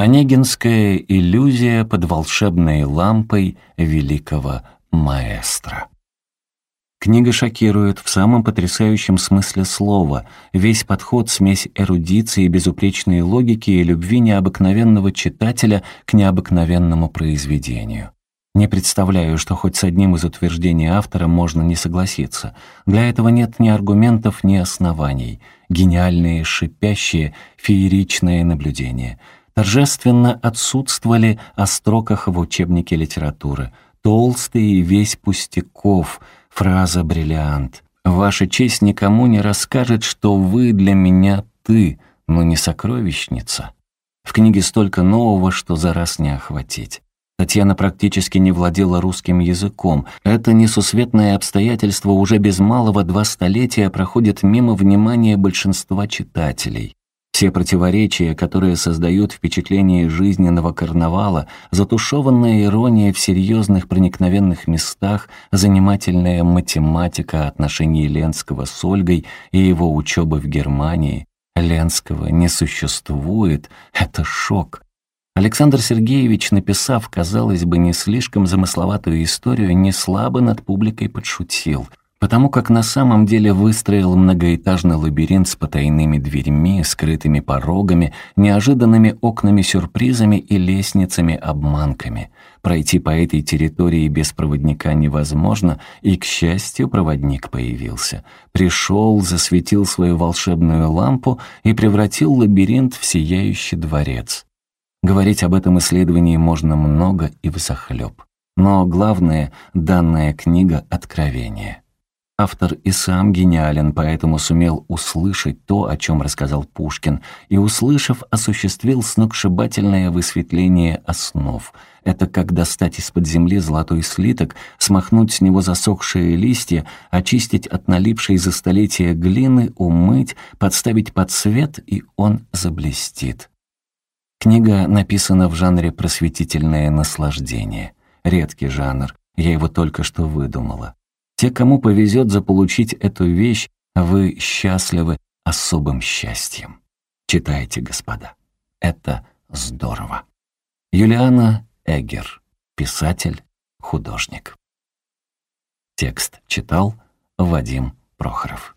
Онегинская иллюзия под волшебной лампой великого маэстро. Книга шокирует в самом потрясающем смысле слова. Весь подход — смесь эрудиции, безупречной логики и любви необыкновенного читателя к необыкновенному произведению. Не представляю, что хоть с одним из утверждений автора можно не согласиться. Для этого нет ни аргументов, ни оснований. Гениальные, шипящие, фееричные наблюдения — торжественно отсутствовали о строках в учебнике литературы. Толстый и весь пустяков, фраза «бриллиант». «Ваша честь никому не расскажет, что вы для меня ты, но не сокровищница». В книге столько нового, что за раз не охватить. Татьяна практически не владела русским языком. Это несусветное обстоятельство уже без малого два столетия проходит мимо внимания большинства читателей. Все противоречия, которые создают впечатление жизненного карнавала, затушеванная ирония в серьезных проникновенных местах, занимательная математика отношений Ленского с Ольгой и его учебы в Германии. Ленского не существует, это шок. Александр Сергеевич, написав, казалось бы, не слишком замысловатую историю, не слабо над публикой подшутил — потому как на самом деле выстроил многоэтажный лабиринт с потайными дверьми, скрытыми порогами, неожиданными окнами-сюрпризами и лестницами-обманками. Пройти по этой территории без проводника невозможно, и, к счастью, проводник появился. Пришел, засветил свою волшебную лампу и превратил лабиринт в сияющий дворец. Говорить об этом исследовании можно много и взахлеб. Но главное — данная книга — откровение. Автор и сам гениален, поэтому сумел услышать то, о чем рассказал Пушкин, и, услышав, осуществил сногсшибательное высветление основ. Это как достать из-под земли золотой слиток, смахнуть с него засохшие листья, очистить от налипшей за столетия глины, умыть, подставить под свет, и он заблестит. Книга написана в жанре «просветительное наслаждение». Редкий жанр, я его только что выдумала. Те, кому повезет заполучить эту вещь, вы счастливы особым счастьем. Читайте, господа. Это здорово. Юлиана Эггер, писатель, художник. Текст читал Вадим Прохоров.